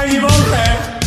Ahí volver